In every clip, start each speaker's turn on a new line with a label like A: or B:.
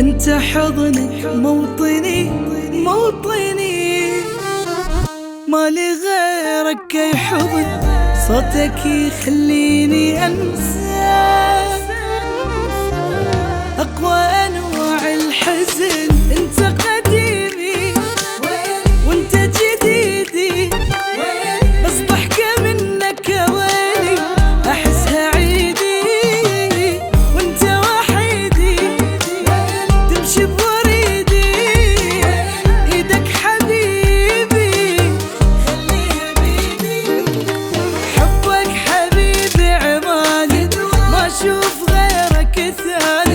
A: انت حضنك موطني موطني. ما لي غيرك اي حضن صوتك يخليني أنسى. أقوى أنواع الحزن. غيرك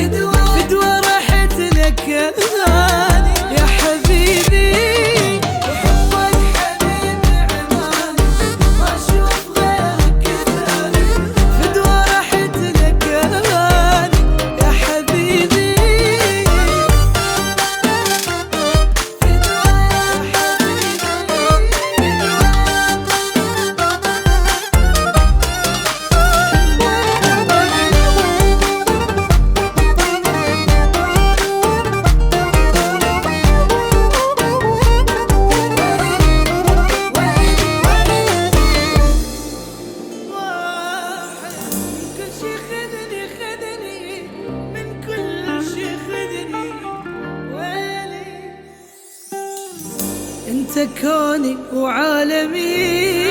A: أنت كوني وعالمي.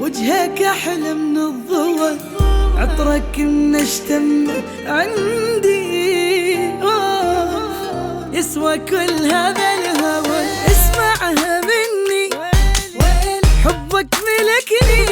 A: وجهك أحلى من الضوء عطرك نشتم عندي. يسوى كل هذا الهوى اسمعها مني. حبك ملكني.